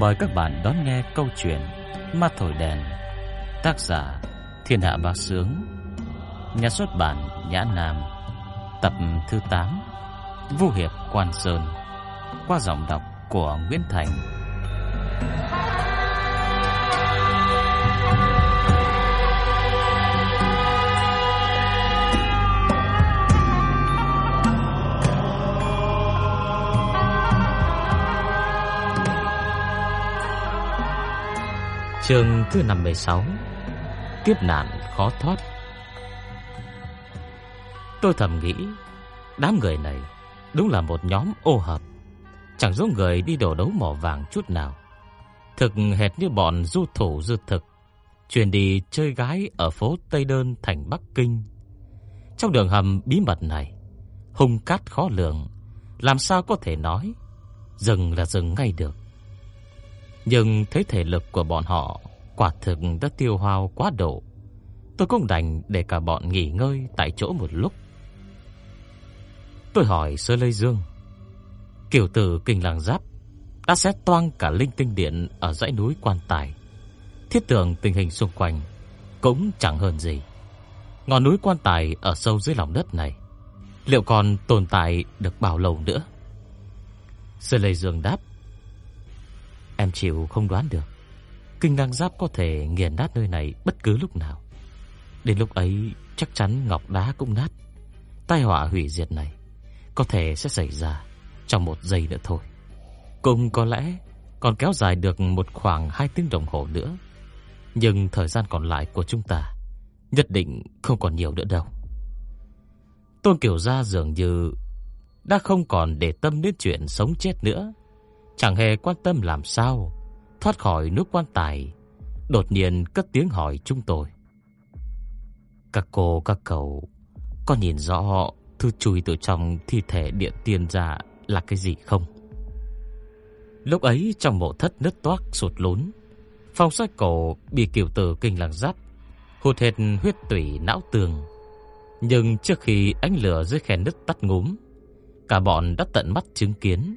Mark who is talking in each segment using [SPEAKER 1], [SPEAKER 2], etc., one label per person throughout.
[SPEAKER 1] Mời các bạn đón nghe câu chuyện Ma Thổi Đèn, Tác giả Thiên Hạ Bá Sướng, Nhà xuất bản Nhã Nam, Tập thứ 8 Vũ Hiệp Quan Sơn, Qua giọng đọc của Nguyễn Thành. Chương thứ 56 Kiếp nạn khó thoát. Tôi thầm nghĩ, Đám người này Đúng là một nhóm ô hợp. Chẳng giống người đi đổ đấu mỏ vàng chút nào. Thực hệt như bọn du thủ dư thực Chuyển đi chơi gái Ở phố Tây Đơn, thành Bắc Kinh. Trong đường hầm bí mật này, Hung cát khó lường, Làm sao có thể nói, Dừng là dừng ngay được nhưng thấy thể lực của bọn họ quả thực đã tiêu hao quá độ. Tôi cũng đành để cả bọn nghỉ ngơi tại chỗ một lúc. Tôi hỏi Sơ Lê Dương, kiểu tử kinh làng giáp đã xét toang cả linh tinh điện ở dãy núi quan tài. Thiết tưởng tình hình xung quanh cũng chẳng hơn gì. Ngọn núi quan tài ở sâu dưới lòng đất này, liệu còn tồn tại được bao lâu nữa? Sơ Lê Dương đáp, Em chịu không đoán được. Kinh năng giáp có thể nghiền nát nơi này Bất cứ lúc nào. Đến lúc ấy, chắc chắn ngọc đá cũng nát. Tai họa hủy diệt này Có thể sẽ xảy ra Trong một giây nữa thôi. Cùng có lẽ còn kéo dài được Một khoảng 2 tiếng đồng hồ nữa. Nhưng thời gian còn lại của chúng ta Nhất định không còn nhiều nữa đâu. Tôn Kiều Gia dường như Đã không còn để tâm đến chuyện sống chết nữa. Chẳng hề quan tâm làm sao. Thoát khỏi nước quan tài, Đột nhiên cất tiếng hỏi chúng tôi. Các cô, các cậu, Có nhìn rõ Thư chui từ trong thi thể địa tiên ra Là cái gì không? Lúc ấy trong mộ thất nứt toác sụt lún, Phong xoay cổ bị kiều tử kinh làng giáp, Hụt hệt huyết tủy não tường. Nhưng trước khi ánh lửa dưới khe nứt tắt ngúm, Cả bọn đã tận mắt chứng kiến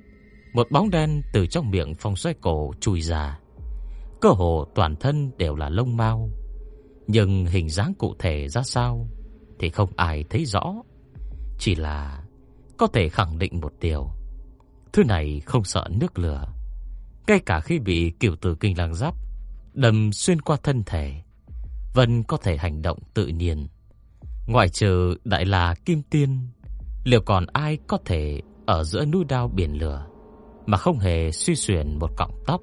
[SPEAKER 1] một bóng đen từ trong miệng phong xoay cổ chui ra. Cơ hồ toàn thân đều là lông mau, nhưng hình dáng cụ thể ra sao thì không ai thấy rõ. Chỉ là có thể khẳng định một điều, thứ này không sợ nước lửa. Ngay cả khi bị kiểu tử kinh lang giáp đâm xuyên qua thân thể, vẫn có thể hành động tự nhiên. Ngoại trừ đại là kim tiên, liệu còn ai có thể ở giữa núi đao biển lửa mà không hề suy xuyển một cọng tóc.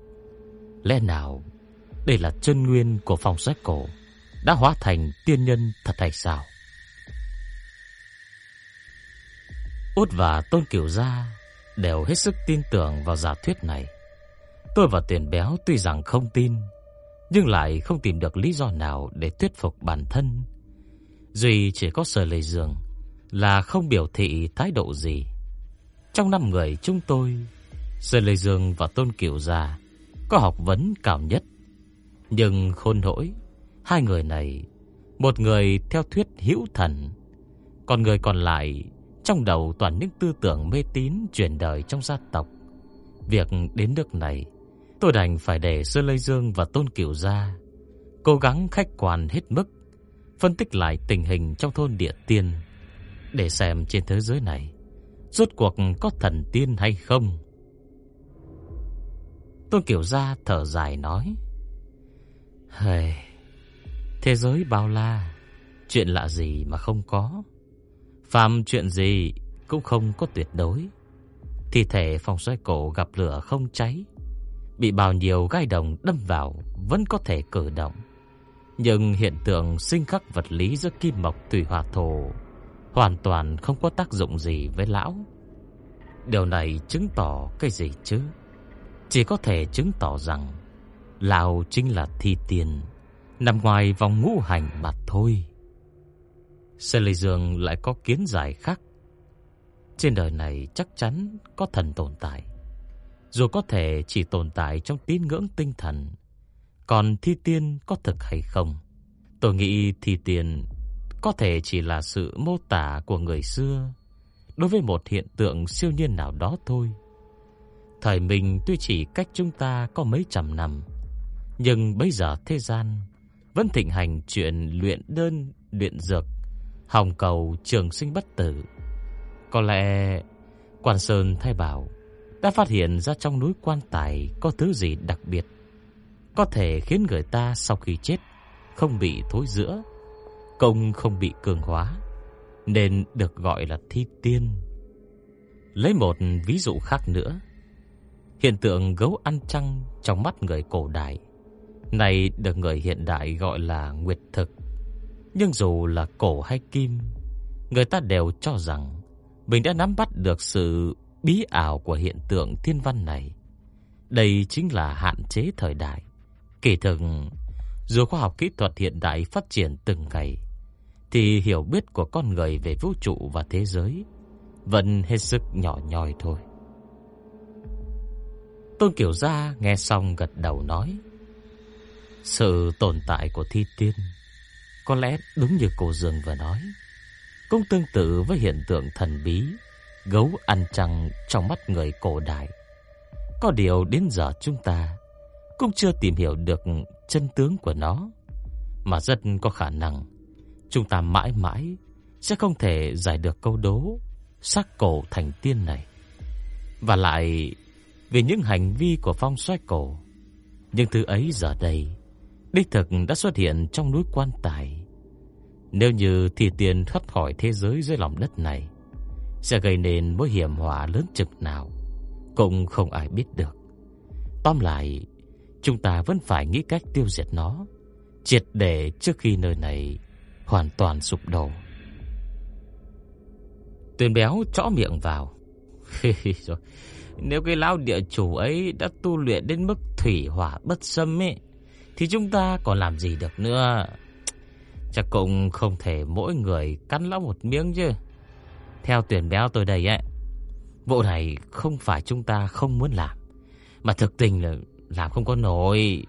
[SPEAKER 1] Lẽ nào đây là chân nguyên của phong sách cổ đã hóa thành tiên nhân thật hay sao? Út và Tôn Kiều Gia đều hết sức tin tưởng vào giả thuyết này. Tôi và Tiền Béo tuy rằng không tin, nhưng lại không tìm được lý do nào để thuyết phục bản thân. Duy chỉ có sở lề giường là không biểu thị thái độ gì. Trong năm người chúng tôi Sơn Lê Dương và Tôn Kiều Gia có học vấn cao nhất. Nhưng khôn nỗi, hai người này, một người theo thuyết hữu thần, còn người còn lại trong đầu toàn những tư tưởng mê tín truyền đời trong gia tộc. Việc đến nước này, tôi đành phải để Sơn Lê Dương và Tôn Kiều Gia cố gắng khách quan hết mức, phân tích lại tình hình trong thôn địa tiên, để xem trên thế giới này rốt cuộc có thần tiên hay không. Tôn Kiều Gia thở dài nói. Hề, thế giới bao la, chuyện lạ gì mà không có. phàm chuyện gì cũng không có tuyệt đối. Thi thể phòng xoay cổ gặp lửa không cháy, bị bao nhiêu gai đồng đâm vào vẫn có thể cử động. Nhưng hiện tượng sinh khắc vật lý giữa kim mộc tùy hỏa thổ hoàn toàn không có tác dụng gì với lão. Điều này chứng tỏ cái gì chứ? Chỉ có thể chứng tỏ rằng Lão chính là thi tiền Nằm ngoài vòng ngũ hành mà thôi. Sê Lê Dương lại có kiến giải khác. Trên đời này chắc chắn có thần tồn tại. Dù có thể chỉ tồn tại trong tín ngưỡng tinh thần, Còn thi tiên có thực hay không? Tôi nghĩ thi tiên có thể chỉ là sự mô tả của người xưa, đối với một hiện tượng siêu nhiên nào đó thôi. Thời mình tuy chỉ cách chúng ta có mấy trăm năm, nhưng bây giờ thế gian vẫn thịnh hành chuyện luyện đơn, luyện dược, hồng cầu trường sinh bất tử. Có lẽ Quan Sơn thay bảo đã phát hiện ra trong núi quan tài có thứ gì đặc biệt, có thể khiến người ta sau khi chết không bị thối giữa, công không bị cường hóa, nên được gọi là thi tiên. Lấy một ví dụ khác nữa, hiện tượng gấu ăn trăng trong mắt người cổ đại này được người hiện đại gọi là nguyệt thực. Nhưng dù là cổ hay kim, người ta đều cho rằng mình đã nắm bắt được sự bí ảo của hiện tượng thiên văn này. Đây chính là hạn chế thời đại. Kỳ thực, dù khoa học kỹ thuật hiện đại phát triển từng ngày, thì hiểu biết của con người về vũ trụ và thế giới vẫn hết sức nhỏ nhoi thôi. Tôn Kiều Gia nghe xong gật đầu nói. Sự tồn tại của thi tiên có lẽ đúng như cô Dương vừa nói, cũng tương tự với hiện tượng thần bí gấu ăn trăng trong mắt người cổ đại. Có điều đến giờ chúng ta cũng chưa tìm hiểu được chân tướng của nó, mà rất có khả năng chúng ta mãi mãi sẽ không thể giải được câu đố sắc cổ thành tiên này. Và lại vì những hành vi của phong xoay cổ, nhưng thứ ấy giờ đây đích thực đã xuất hiện trong núi quan tài. Nếu như thì tiền thoát khỏi thế giới dưới lòng đất này, sẽ gây nên mối hiểm họa lớn chừng nào, cũng không ai biết được. Tóm lại, chúng ta vẫn phải nghĩ cách tiêu diệt nó, triệt để trước khi nơi này hoàn toàn sụp đổ. Tuyền béo chõ miệng vào. rồi, nếu cái lão địa chủ ấy đã tu luyện đến mức thủy hỏa bất xâm ấy, thì chúng ta còn làm gì được nữa. Chắc cũng không thể mỗi người cắn lão một miếng chứ. Theo tuyển béo tôi đây ấy, vụ này không phải chúng ta không muốn làm, mà thực tình là làm không có nổi.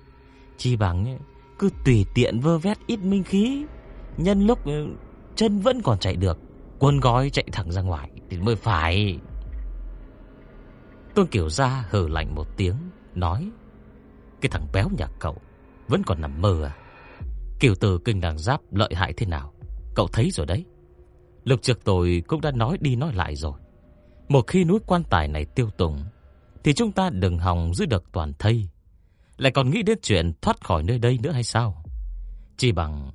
[SPEAKER 1] Chi bằng ấy, cứ tùy tiện vơ vét ít minh khí, nhân lúc ừ, chân vẫn còn chạy được, quân gói chạy thẳng ra ngoài thì mới phải. Tôn Kiều Gia hừ lạnh một tiếng, nói Cái thằng béo nhà cậu vẫn còn nằm mơ à? Kiều tử kinh đàng giáp lợi hại thế nào? Cậu thấy rồi đấy. Lục trực tôi cũng đã nói đi nói lại rồi. Một khi núi quan tài này tiêu tùng, thì chúng ta đừng hòng giữ được toàn thây. Lại còn nghĩ đến chuyện thoát khỏi nơi đây nữa hay sao? Chỉ bằng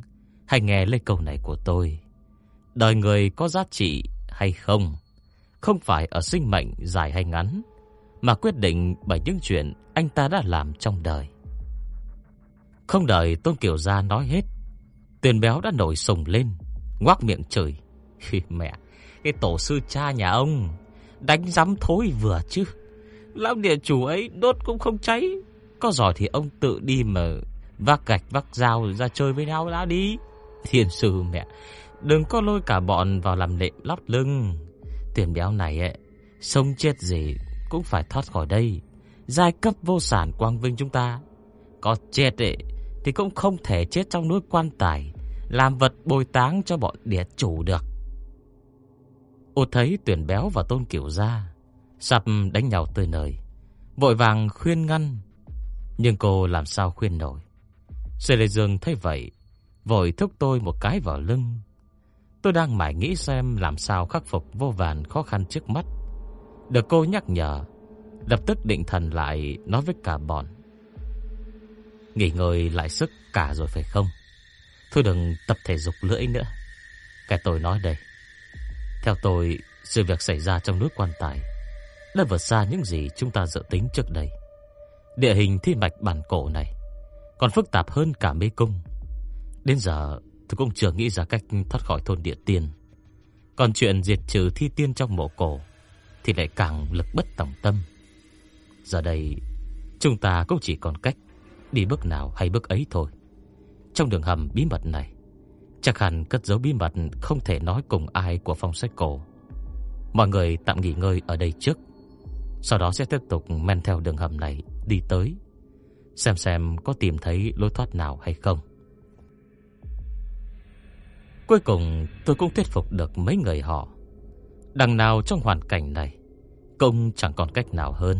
[SPEAKER 1] hãy nghe lấy câu này của tôi. Đời người có giá trị hay không, không phải ở sinh mệnh dài hay ngắn, mà quyết định bởi những chuyện anh ta đã làm trong đời. Không đợi Tôn Kiều Gia nói hết, Tuyền béo đã nổi sùng lên, ngoác miệng chửi. Mẹ, cái tổ sư cha nhà ông, đánh rắm thối vừa chứ. Lão địa chủ ấy đốt cũng không cháy. Có giỏi thì ông tự đi mà vác gạch vác dao ra chơi với nhau đã đi. Thiên sư mẹ, đừng có lôi cả bọn vào làm lệ lót lưng. Tiền béo này ấy, sống chết gì cũng phải thoát khỏi đây. Giai cấp vô sản quang vinh chúng ta. Có chết ấy, thì cũng không thể chết trong núi quan tài, làm vật bồi táng cho bọn địa chủ được. Ô thấy tuyển béo và tôn kiểu ra, sập đánh nhau tươi nơi, vội vàng khuyên ngăn, nhưng cô làm sao khuyên nổi. Sê Lê Dương thấy vậy, vội thúc tôi một cái vào lưng. Tôi đang mải nghĩ xem làm sao khắc phục vô vàn khó khăn trước mắt. Được cô nhắc nhở, lập tức định thần lại nói với cả bọn. Nghỉ ngơi lại sức cả rồi phải không? Thôi đừng tập thể dục lưỡi nữa. Cái tôi nói đây. Theo tôi, sự việc xảy ra trong nước quan tài đã vượt xa những gì chúng ta dự tính trước đây. Địa hình thi mạch bản cổ này còn phức tạp hơn cả mê cung. Đến giờ tôi cũng chưa nghĩ ra cách thoát khỏi thôn địa tiên. Còn chuyện diệt trừ thi tiên trong mộ cổ thì lại càng lực bất tòng tâm. Giờ đây, chúng ta cũng chỉ còn cách đi bước nào hay bước ấy thôi. Trong đường hầm bí mật này, chắc hẳn cất giấu bí mật không thể nói cùng ai của phong sách cổ. Mọi người tạm nghỉ ngơi ở đây trước, sau đó sẽ tiếp tục men theo đường hầm này đi tới, xem xem có tìm thấy lối thoát nào hay không. Cuối cùng tôi cũng thuyết phục được mấy người họ. Đằng nào trong hoàn cảnh này, công chẳng còn cách nào hơn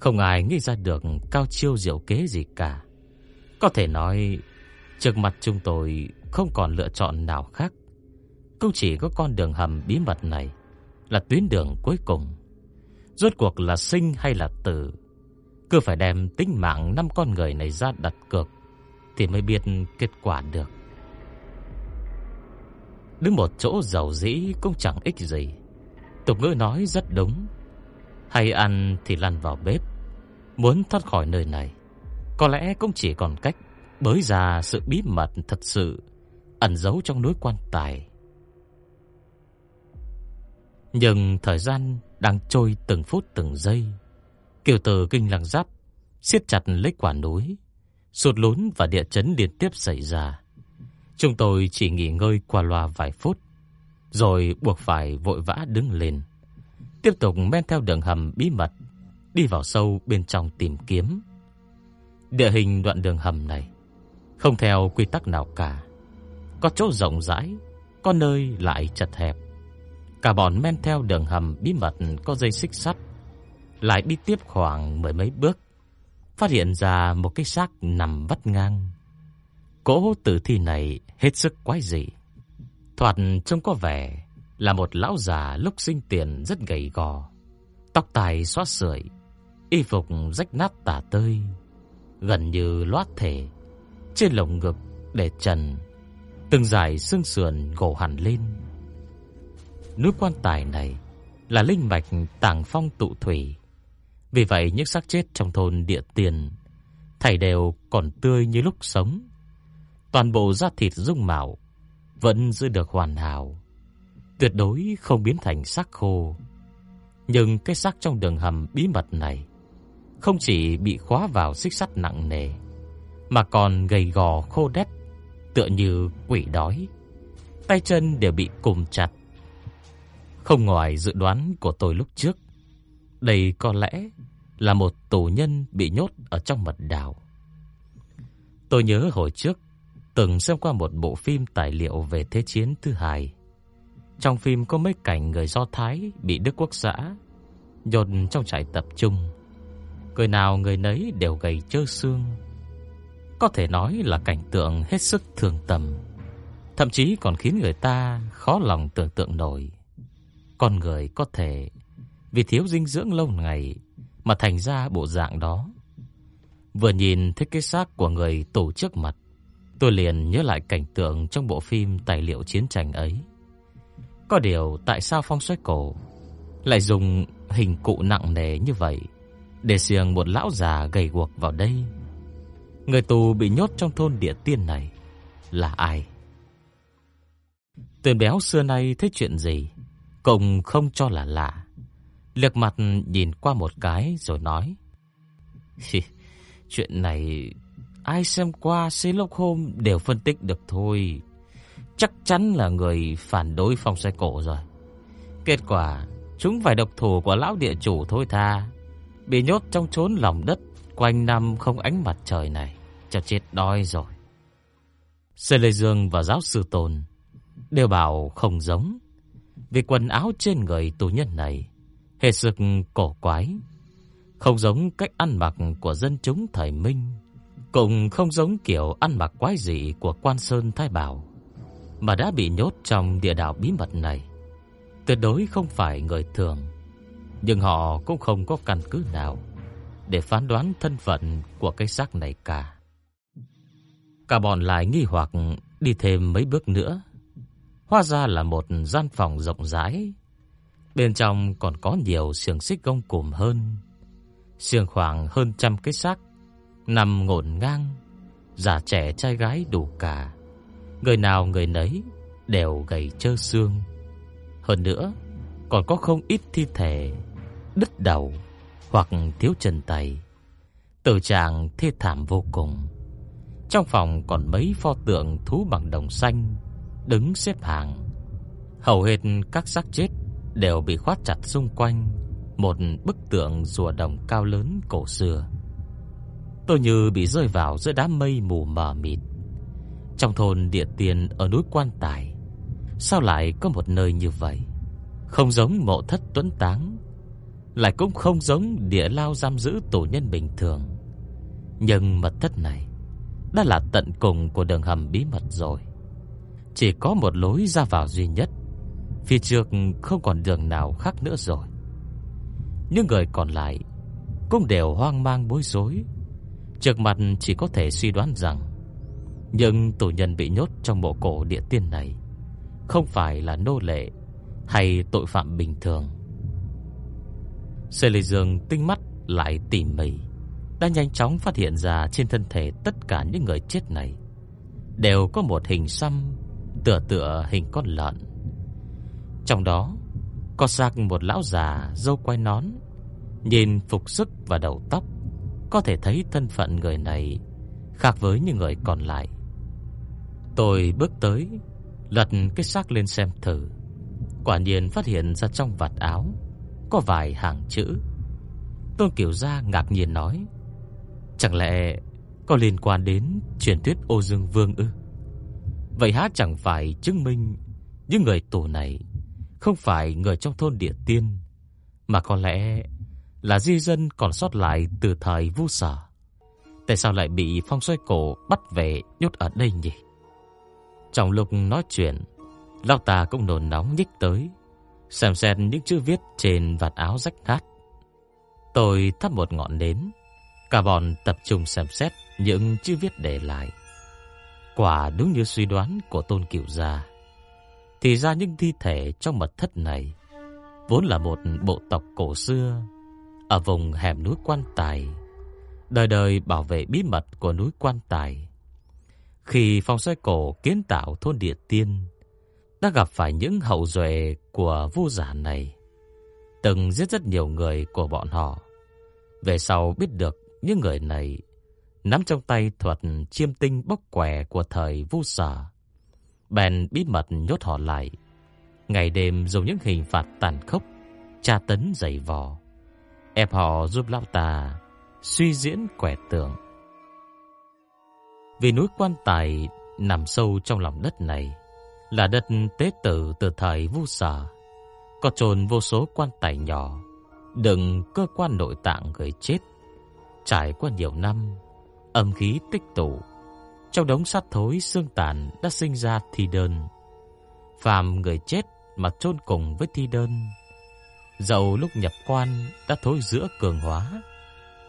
[SPEAKER 1] Không ai nghĩ ra được cao chiêu diệu kế gì cả. Có thể nói, trước mặt chúng tôi không còn lựa chọn nào khác. Không chỉ có con đường hầm bí mật này là tuyến đường cuối cùng. Rốt cuộc là sinh hay là tử, cứ phải đem tính mạng năm con người này ra đặt cược thì mới biết kết quả được. Đứng một chỗ giàu dĩ cũng chẳng ích gì. Tục ngữ nói rất đúng. Hay ăn thì lăn vào bếp. Muốn thoát khỏi nơi này, có lẽ cũng chỉ còn cách bới ra sự bí mật thật sự ẩn giấu trong núi quan tài. Nhưng thời gian đang trôi từng phút từng giây. Kiều tử kinh lăng giáp siết chặt lấy quả núi, sụt lún và địa chấn liên tiếp xảy ra. Chúng tôi chỉ nghỉ ngơi qua loa vài phút, rồi buộc phải vội vã đứng lên, tiếp tục men theo đường hầm bí mật đi vào sâu bên trong tìm kiếm. Địa hình đoạn đường hầm này không theo quy tắc nào cả, có chỗ rộng rãi, có nơi lại chật hẹp. Cả bọn men theo đường hầm bí mật có dây xích sắt, lại đi tiếp khoảng mười mấy bước, phát hiện ra một cái xác nằm vắt ngang. Cỗ tử thi này hết sức quái dị. Thoạt trông có vẻ là một lão già lúc sinh tiền rất gầy gò, tóc tai xóa sưởi, y phục rách nát tả tơi, gần như loát thể, trên lồng ngực để trần, từng dải xương sườn gồ hẳn lên. Núi quan tài này là linh mạch tàng phong tụ thủy, vì vậy những xác chết trong thôn địa tiền thảy đều còn tươi như lúc sống. Toàn bộ da thịt dung mạo vẫn giữ được hoàn hảo, tuyệt đối không biến thành xác khô. Nhưng cái xác trong đường hầm bí mật này không chỉ bị khóa vào xích sắt nặng nề, mà còn gầy gò khô đét, tựa như quỷ đói. Tay chân đều bị cùm chặt. Không ngoài dự đoán của tôi lúc trước, đây có lẽ là một tù nhân bị nhốt ở trong mật đào. Tôi nhớ hồi trước từng xem qua một bộ phim tài liệu về Thế chiến thứ hai. Trong phim có mấy cảnh người Do Thái bị Đức Quốc xã nhốt trong trại tập trung. Người nào người nấy đều gầy trơ xương. Có thể nói là cảnh tượng hết sức thường tầm, thậm chí còn khiến người ta khó lòng tưởng tượng nổi. Con người có thể vì thiếu dinh dưỡng lâu ngày mà thành ra bộ dạng đó. Vừa nhìn thấy cái xác của người tổ trước mặt, tôi liền nhớ lại cảnh tượng trong bộ phim tài liệu chiến tranh ấy. Có điều tại sao phong xoáy cổ lại dùng hình cụ nặng nề như vậy để xiềng một lão già gầy guộc vào đây? Người tù bị nhốt trong thôn địa tiên này là ai? Tuyền béo xưa nay thấy chuyện gì, cũng không cho là lạ. Liếc mặt nhìn qua một cái rồi nói. Chuyện này ai xem qua Sherlock Holmes đều phân tích được thôi. Chắc chắn là người phản đối phong sai cổ rồi. Kết quả, chúng phải độc thủ của lão địa chủ thôi tha. Bị nhốt trong chốn lòng đất, quanh năm không ánh mặt trời này, cho chết đói rồi. Sê Lê Dương và giáo sư Tôn đều bảo không giống. Vì quần áo trên người tù nhân này hết sức cổ quái, không giống cách ăn mặc của dân chúng thời Minh, cũng không giống kiểu ăn mặc quái dị của Quan Sơn Thái Bảo, mà đã bị nhốt trong địa đạo bí mật này. Tuyệt đối không phải người thường, nhưng họ cũng không có căn cứ nào để phán đoán thân phận của cái xác này cả. Cả bọn lại nghi hoặc đi thêm mấy bước nữa. Hóa ra là một gian phòng rộng rãi, Bên trong còn có nhiều xiềng xích gông cùm hơn. Xiềng khoảng hơn trăm cái xác nằm ngổn ngang, già trẻ trai gái đủ cả. Người nào người nấy đều gầy trơ xương. Hơn nữa, còn có không ít thi thể đứt đầu hoặc thiếu chân tay. Tử trạng thê thảm vô cùng. Trong phòng còn mấy pho tượng thú bằng đồng xanh đứng xếp hàng. Hầu hết các xác chết đều bị khoát chặt xung quanh một bức tượng rùa đồng cao lớn cổ xưa. Tôi như bị rơi vào giữa đám mây mù mờ mịt. Trong thôn địa tiền ở núi Quan Tài, sao lại có một nơi như vậy? Không giống mộ thất tuấn táng, lại cũng không giống địa lao giam giữ tù nhân bình thường. Nhưng mật thất này đã là tận cùng của đường hầm bí mật rồi. Chỉ có một lối ra vào duy nhất, phía trước không còn đường nào khác nữa rồi. Những người còn lại cũng đều hoang mang bối rối. Trước mặt chỉ có thể suy đoán rằng những tù nhân bị nhốt trong mộ cổ địa tiên này không phải là nô lệ hay tội phạm bình thường. Sê Lê Dương tinh mắt lại tỉ mỉ, đã nhanh chóng phát hiện ra trên thân thể tất cả những người chết này đều có một hình xăm tựa tựa hình con lợn. Trong đó có xác một lão già râu quai nón, nhìn phục sức và đầu tóc, có thể thấy thân phận người này khác với những người còn lại. Tôi bước tới, lật cái xác lên xem thử. Quả nhiên phát hiện ra trong vạt áo có vài hàng chữ. Tôn Kiều Gia ngạc nhiên nói, chẳng lẽ có liên quan đến truyền thuyết Ô Dương Vương ư? Vậy há chẳng phải chứng minh những người tù này không phải người trong thôn địa tiên, mà có lẽ là di dân còn sót lại từ thời Vu Sở. Tại sao lại bị phong xoay cổ bắt về nhốt ở đây nhỉ? Trong lúc nói chuyện, Lão ta cũng nồn nóng nhích tới, xem xét những chữ viết trên vạt áo rách nát. Tôi thắp một ngọn nến, cả bọn tập trung xem xét những chữ viết để lại. Quả đúng như suy đoán của Tôn Cửu gia. Thì ra những thi thể trong mật thất này vốn là một bộ tộc cổ xưa ở vùng hẻm núi Quan Tài, đời đời bảo vệ bí mật của núi Quan Tài. Khi phong xoay cổ kiến tạo thôn địa tiên, đã gặp phải những hậu duệ của vô giả này, từng giết rất nhiều người của bọn họ. Về sau biết được những người này nắm trong tay thuật chiêm tinh bốc quẻ của thời vô sở, bèn bí mật nhốt họ lại, ngày đêm dùng những hình phạt tàn khốc, tra tấn dày vò, Em họ giúp lão ta suy diễn quẻ tượng. Vì núi quan tài nằm sâu trong lòng đất này, là đất tế tử từ thời vu sở, có chôn vô số quan tài nhỏ, đựng cơ quan nội tạng người chết. Trải qua nhiều năm, âm khí tích tụ, trong đống sắt thối xương tàn đã sinh ra thi đơn. Phàm người chết mà chôn cùng với thi đơn, dầu lúc nhập quan đã thối giữa cường hóa,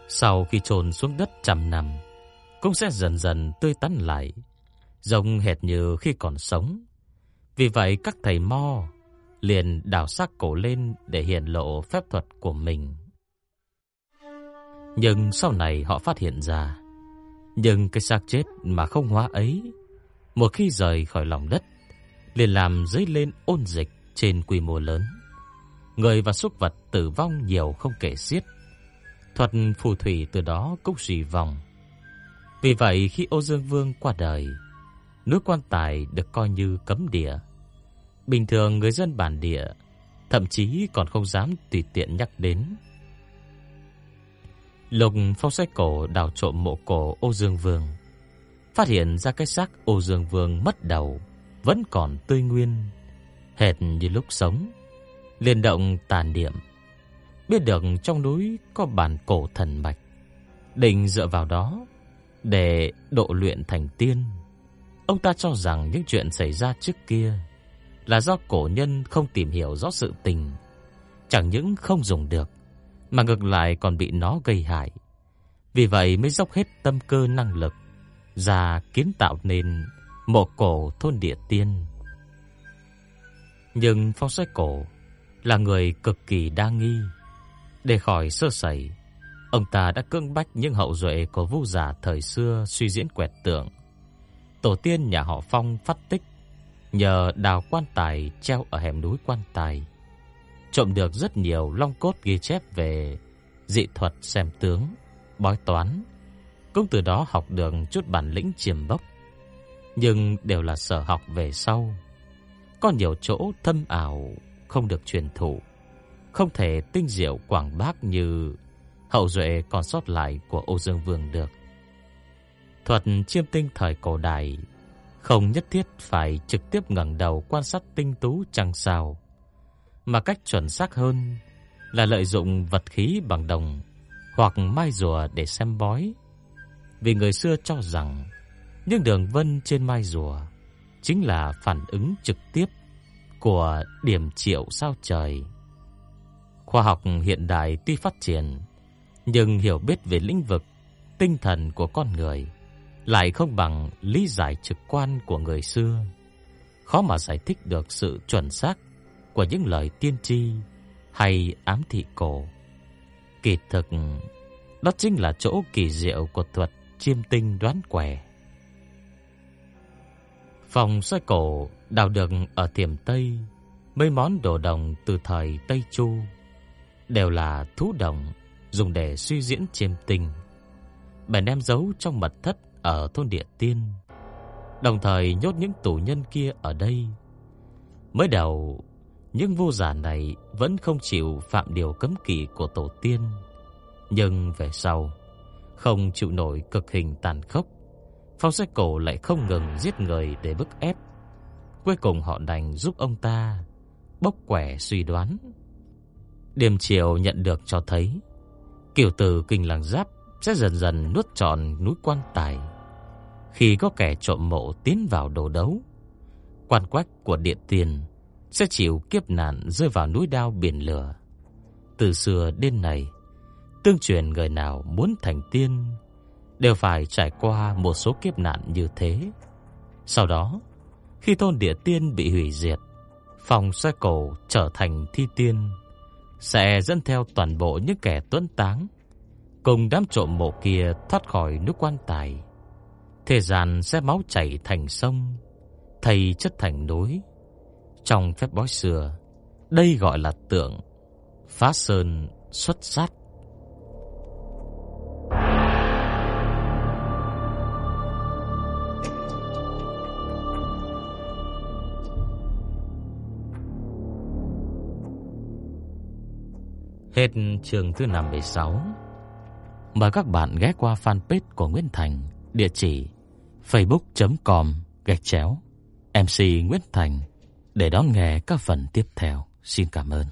[SPEAKER 1] sau khi chôn xuống đất trăm năm, cũng sẽ dần dần tươi tắn lại, giống hệt như khi còn sống. Vì vậy các thầy mo liền đào xác cổ lên để hiện lộ phép thuật của mình. Nhưng sau này họ phát hiện ra, nhưng cái xác chết mà không hóa ấy, một khi rời khỏi lòng đất, liền làm dấy lên ôn dịch trên quy mô lớn. Người và súc vật tử vong nhiều không kể xiết. Thuật phù thủy từ đó cũng suy vòng Vì vậy khi Ô Dương Vương qua đời, núi quan tài được coi như cấm địa. Bình thường người dân bản địa thậm chí còn không dám tùy tiện nhắc đến. Lục phong sách cổ đào trộm mộ cổ Ô Dương Vương, phát hiện ra cái xác Ô Dương Vương mất đầu vẫn còn tươi nguyên, hệt như lúc sống liền động tàn niệm, biết được trong núi có bản cổ thần mạch, định dựa vào đó để độ luyện thành tiên. Ông ta cho rằng những chuyện xảy ra trước kia là do cổ nhân không tìm hiểu rõ sự tình, chẳng những không dùng được, mà ngược lại còn bị nó gây hại. Vì vậy mới dốc hết tâm cơ năng lực ra kiến tạo nên mộ cổ thôn địa tiên. Nhưng phong sách cổ là người cực kỳ đa nghi. Để khỏi sơ sẩy, ông ta đã cưỡng bách những hậu duệ của vu giả thời xưa suy diễn quẹt tượng. Tổ tiên nhà họ Phong phát tích nhờ đào quan tài treo ở hẻm núi quan tài, trộm được rất nhiều long cốt ghi chép về dị thuật xem tướng, bói toán, cũng từ đó học được chút bản lĩnh chiêm bốc, nhưng đều là sở học về sau. Có nhiều chỗ thâm ảo không được truyền thụ, không thể tinh diệu quảng bác như hậu duệ còn sót lại của Âu Dương Vương được. Thuật chiêm tinh thời cổ đại không nhất thiết phải trực tiếp ngẩng đầu quan sát tinh tú trăng sao, mà cách chuẩn xác hơn là lợi dụng vật khí bằng đồng hoặc mai rùa để xem bói. Vì người xưa cho rằng những đường vân trên mai rùa chính là phản ứng trực tiếp của điểm triệu sao trời. Khoa học hiện đại tuy phát triển, nhưng hiểu biết về lĩnh vực tinh thần của con người lại không bằng lý giải trực quan của người xưa. Khó mà giải thích được sự chuẩn xác của những lời tiên tri hay ám thị cổ. Kỳ thực, đó chính là chỗ kỳ diệu của thuật chiêm tinh đoán quẻ. Phòng xoay cổ đào được ở Thiểm Tây, mấy món đồ đồng từ thời Tây Chu đều là thú đồng dùng để suy diễn chiêm tinh. Bèn đem giấu trong mật thất ở thôn Địa Tiên, đồng thời nhốt những tù nhân kia ở đây. Mới đầu, những vô giả này vẫn không chịu phạm điều cấm kỵ của tổ tiên, nhưng về sau, không chịu nổi cực hình tàn khốc, Phong Sách Cổ lại không ngừng giết người để bức ép. Cuối cùng họ đành giúp ông ta bốc quẻ suy đoán. Điềm Triều nhận được cho thấy, kiểu tử kinh làng giáp sẽ dần dần nuốt trọn núi quan tài. Khi có kẻ trộm mộ tiến vào đồ đấu, quan quách của điện tiền sẽ chịu kiếp nạn rơi vào núi đao biển lửa. Từ xưa đến nay, tương truyền người nào muốn thành tiên đều phải trải qua một số kiếp nạn như thế. Sau đó, khi thôn địa tiên bị hủy diệt, phòng xoay cổ trở thành thi tiên, sẽ dẫn theo toàn bộ những kẻ tuấn táng, cùng đám trộm mộ kia thoát khỏi nước quan tài. Thế gian sẽ máu chảy thành sông, thầy chất thành núi. Trong phép bói xưa, đây gọi là tượng phá sơn xuất sát. Hết trường thứ 56. Mời các bạn ghé qua fanpage của Nguyễn Thành, địa chỉ facebook.com gạch chéo MC Nguyễn Thành để đón nghe các phần tiếp theo. Xin cảm ơn.